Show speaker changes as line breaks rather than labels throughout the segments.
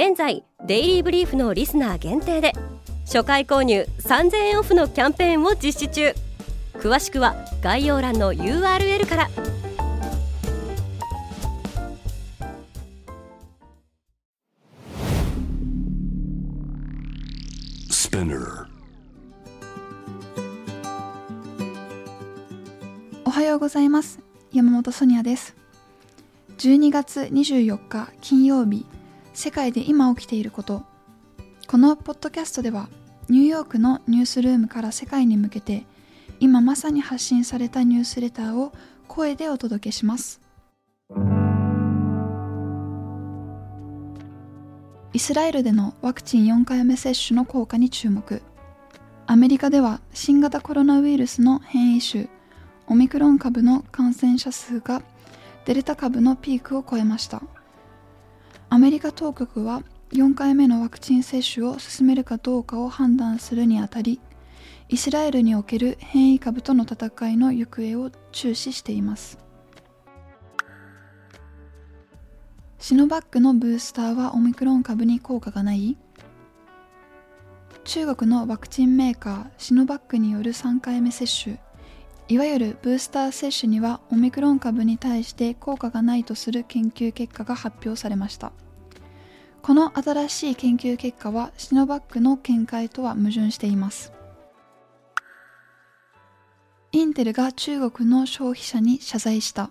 現在デイリーブリーフのリスナー限定で初回購入3000円オフのキャンペーンを実施中。詳しくは概要欄の URL から。
おはようございます。山本ソニアです。12月24日金曜日世界で今起きていること。このポッドキャストではニューヨークのニュースルームから世界に向けて今まさに発信されたニュースレターを声でお届けします。イスラエルでのワクチン4回目接種の効果に注目。アメリカでは新型コロナウイルスの変異種オミクロン株の感染者数がデルタ株のピークを超えました。アメリカ当局は4回目のワクチン接種を進めるかどうかを判断するにあたりイスラエルにおける変異株との戦いの行方を注視しています。シノバックのブースターはオミクロン株に効果がない。中国のワクチンメーカーシノバックによる3回目接種。いわゆるブースター接種にはオミクロン株に対して効果がないとする研究結果が発表されました。この新しい研究結果はシノバックの見解とは矛盾しています。インテルが中国の消費者に謝罪した。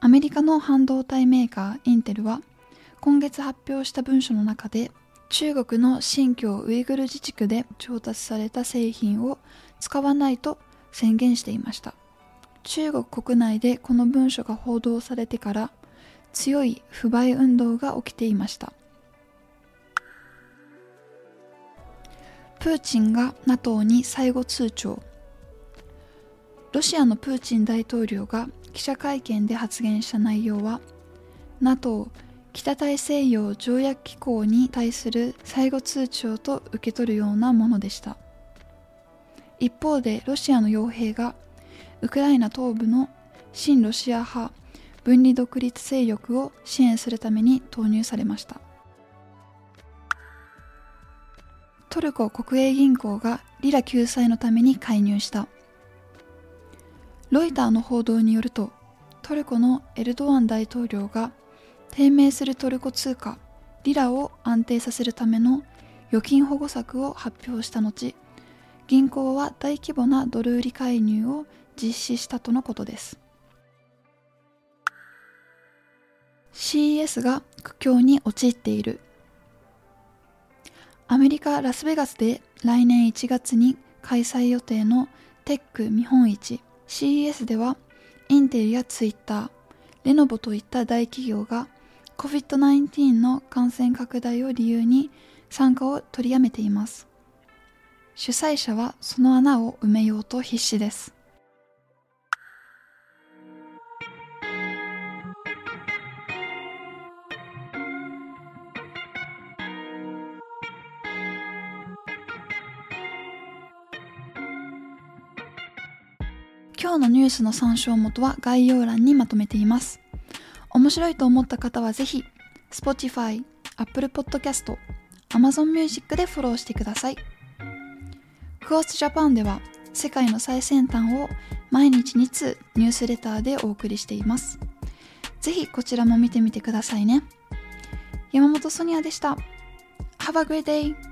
アメリカの半導体メーカーインテルは今月発表した文書の中で中国の新疆ウイグル自治区で調達された製品を使わないと宣言していました。中国国内でこの文書が報道されてから強い不買運動が起きていました。プーチンが NATO に最後通帳。ロシアのプーチン大統領が記者会見で発言した内容は NATO 北大西洋条約機構に対する最後通帳と受け取るようなものでした。一方でロシアの傭兵がウクライナ東部の親ロシア派分離独立勢力を支援するために投入されました。トルコ国営銀行がリラ救済のために介入した。ロイターの報道によるとトルコのエルドアン大統領が低迷するトルコ通貨リラを安定させるための預金保護策を発表した後銀行は大規模なドル売り介入を実施したとのことです。CES が苦境に陥っている。アメリカ・ラスベガスで来年1月に開催予定のテック見本市。CES ではインテルやツイッターレノボといった大企業が COVID-19 の感染拡大を理由に参加を取りやめています。主催者はその穴を埋めようと必死です今日のニュースの参照元は概要欄にまとめています。面白いと思った方はぜひ Spotify、Apple Podcast、Amazon Music でフォローしてください。クオスジャパンでは世界の最先端を毎日2通ニュースレターでお送りしています。ぜひこちらも見てみてくださいね。山本ソニアでした。Have a great day!